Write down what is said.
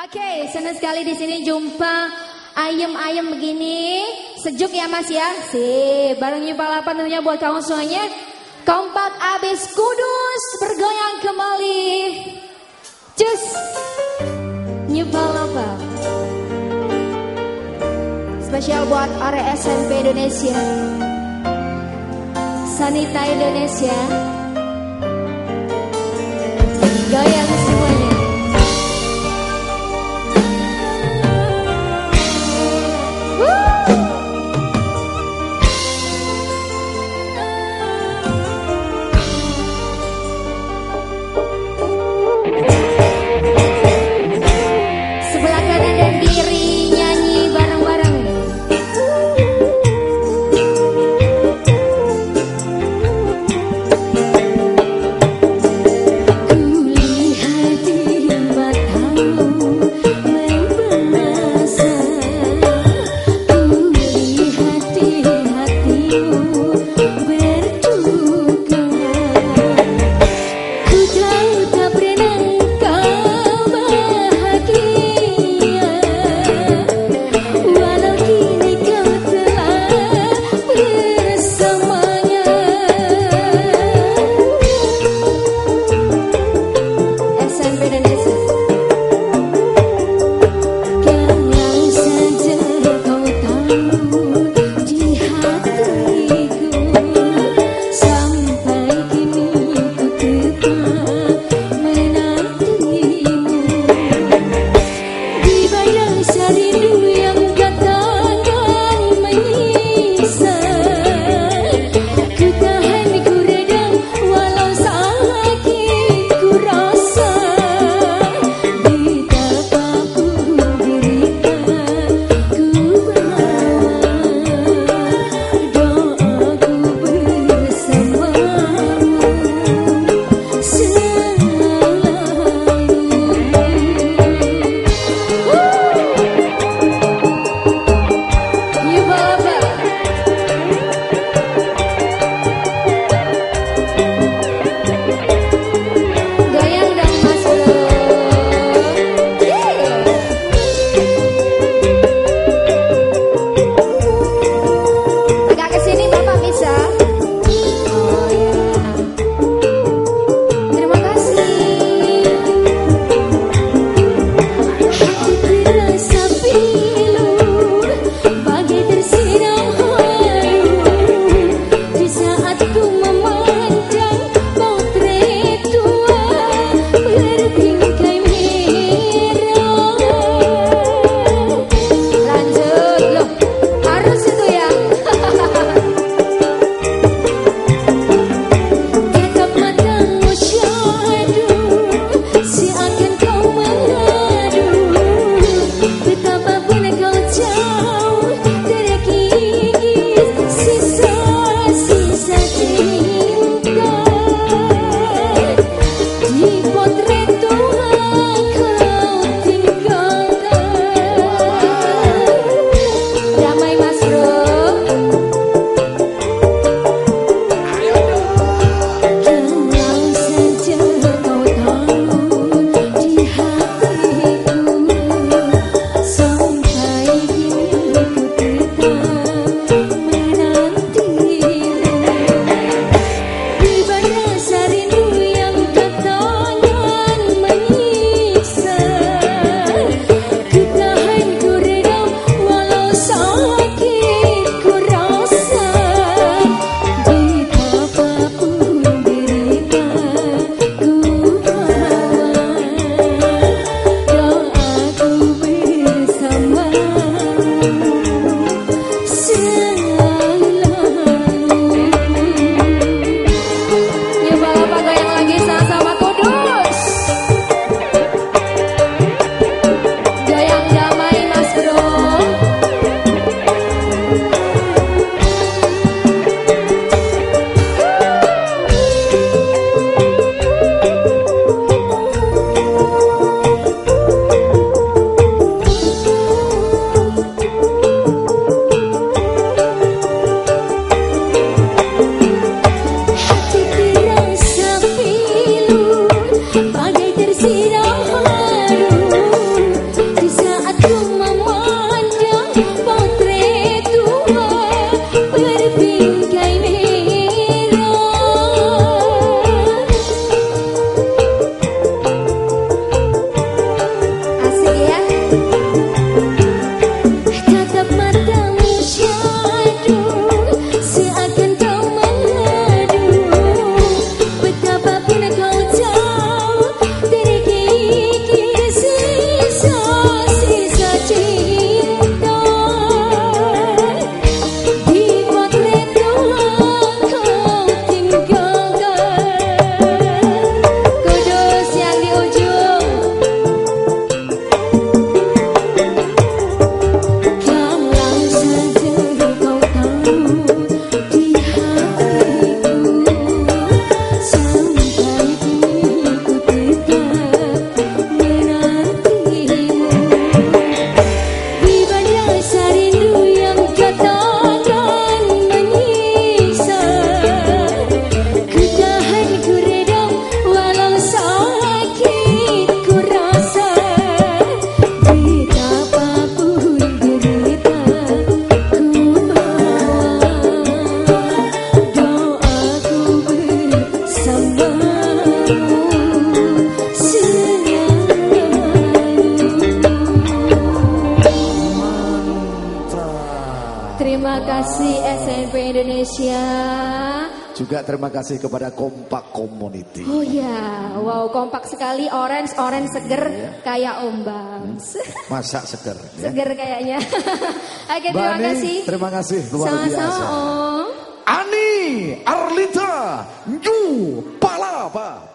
Oke, senang sekali di sini jumpa ayam-ayam begini. Sejuk ya Mas ya? Sip, bareng New Palapan tentunya buat kamu semuanya. Kompak abis kudus bergoyang kembali. Cus. New Palapan. Spesial buat area SMP Indonesia. Sanita Indonesia. Goyang kasih SNP Indonesia. Juga terima kasih kepada Kompak Community. Oh ya, wow kompak sekali orange orange seger Iya. kayak ombak. Masak seger. Ya. Seger kayaknya. Oke, Mbak terima kasih. terima kasih luar Sama-sama biasa. Om. Ani Arlita New Palapa.